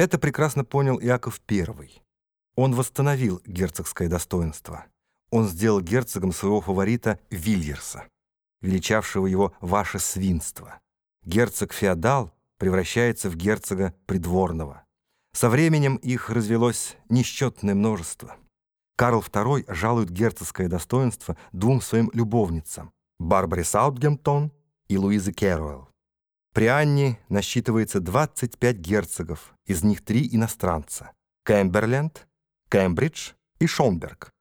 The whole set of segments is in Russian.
Это прекрасно понял Иаков I. Он восстановил герцогское достоинство. Он сделал герцогом своего фаворита Вильерса, величавшего его «ваше свинство». Герцог-феодал превращается в герцога придворного. Со временем их развелось несчетное множество. Карл II жалует герцогское достоинство двум своим любовницам – Барбаре Саутгемптон и Луизе Керуэлл. При Анне насчитывается 25 герцогов, из них три иностранца – Кэмберленд, Кембридж и Шонберг.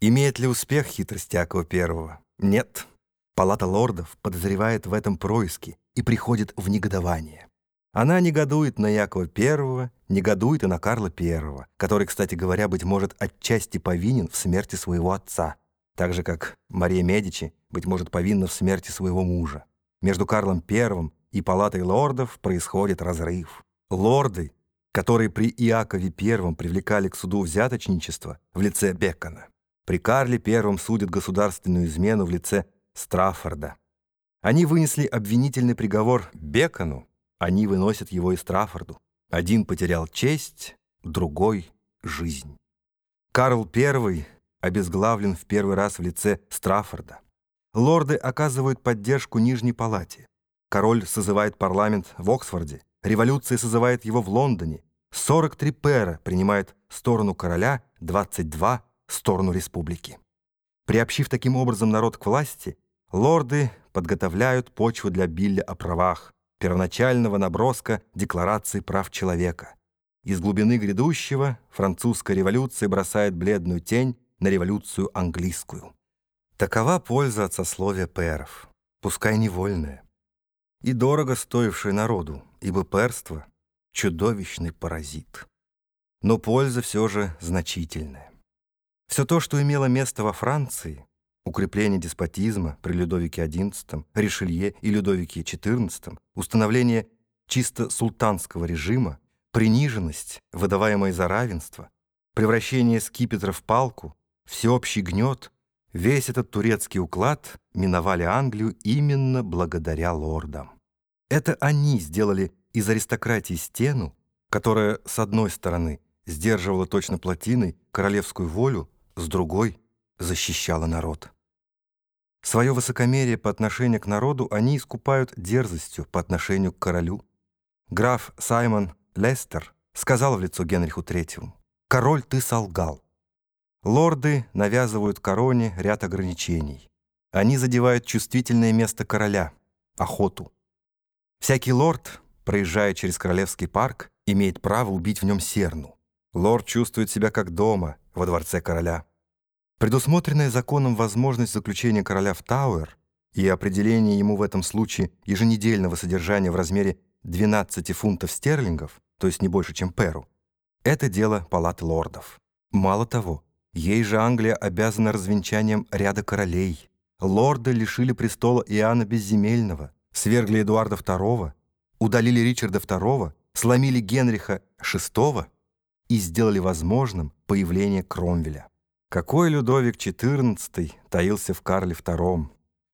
Имеет ли успех хитрость Якова I? Нет. Палата лордов подозревает в этом происке и приходит в негодование. Она негодует на Якова I, негодует и на Карла I, который, кстати говоря, быть может, отчасти повинен в смерти своего отца, так же, как Мария Медичи, быть может, повинна в смерти своего мужа. Между Карлом I и Палатой лордов происходит разрыв. Лорды которые при Иакове I привлекали к суду взяточничество в лице Бекона. При Карле I судят государственную измену в лице Страффорда. Они вынесли обвинительный приговор Бекону, они выносят его и Страффорду. Один потерял честь, другой — жизнь. Карл I обезглавлен в первый раз в лице Страффорда. Лорды оказывают поддержку Нижней палате. Король созывает парламент в Оксфорде, революция созывает его в Лондоне, 43 пера принимает сторону короля, 22 — сторону республики. Приобщив таким образом народ к власти, лорды подготовляют почву для Билля о правах, первоначального наброска Декларации прав человека. Из глубины грядущего французская революция бросает бледную тень на революцию английскую. Такова польза от сословия пэров, пускай невольная, и дорого стоившая народу, ибо перство — чудовищный паразит. Но польза все же значительная. Все то, что имело место во Франции, укрепление деспотизма при Людовике XI, Ришелье и Людовике XIV, установление чисто султанского режима, приниженность, выдаваемая за равенство, превращение скипетра в палку, всеобщий гнет, весь этот турецкий уклад миновали Англию именно благодаря лордам. Это они сделали из аристократии стену, которая, с одной стороны, сдерживала точно плотиной королевскую волю, с другой — защищала народ. Свое высокомерие по отношению к народу они искупают дерзостью по отношению к королю. Граф Саймон Лестер сказал в лицо Генриху III, «Король, ты солгал». Лорды навязывают короне ряд ограничений. Они задевают чувствительное место короля — охоту. Всякий лорд проезжая через Королевский парк, имеет право убить в нем серну. Лорд чувствует себя как дома во дворце короля. Предусмотренная законом возможность заключения короля в Тауэр и определение ему в этом случае еженедельного содержания в размере 12 фунтов стерлингов, то есть не больше, чем перу, это дело палаты лордов. Мало того, ей же Англия обязана развенчанием ряда королей. Лорды лишили престола Иоанна Безземельного, свергли Эдуарда II, удалили Ричарда II, сломили Генриха VI и сделали возможным появление Кромвеля. Какой Людовик XIV таился в Карле II,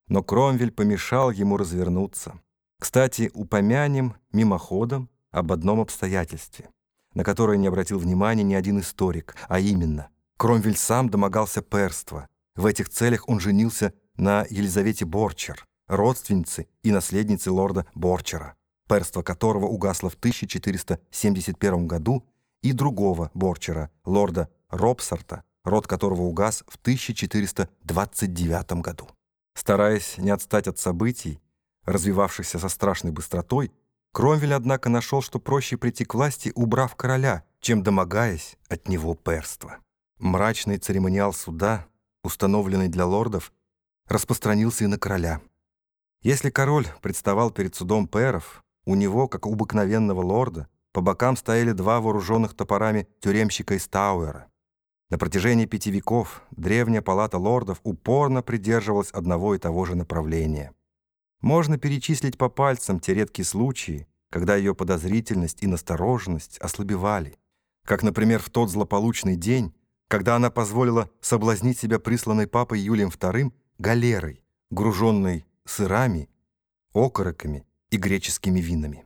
но Кромвель помешал ему развернуться. Кстати, упомянем мимоходом об одном обстоятельстве, на которое не обратил внимания ни один историк, а именно, Кромвель сам домогался перства. В этих целях он женился на Елизавете Борчер, родственнице и наследнице лорда Борчера перство которого угасло в 1471 году, и другого Борчера, лорда Робсарта, род которого угас в 1429 году. Стараясь не отстать от событий, развивавшихся со страшной быстротой, Кромвель, однако, нашел, что проще прийти к власти, убрав короля, чем домогаясь от него перства. Мрачный церемониал суда, установленный для лордов, распространился и на короля. Если король представал перед судом перов, у него, как у обыкновенного лорда, по бокам стояли два вооруженных топорами тюремщика из Тауэра. На протяжении пяти веков древняя палата лордов упорно придерживалась одного и того же направления. Можно перечислить по пальцам те редкие случаи, когда ее подозрительность и настороженность ослабевали, как, например, в тот злополучный день, когда она позволила соблазнить себя присланной папой Юлием II галерой, груженной сырами, окороками и греческими винами.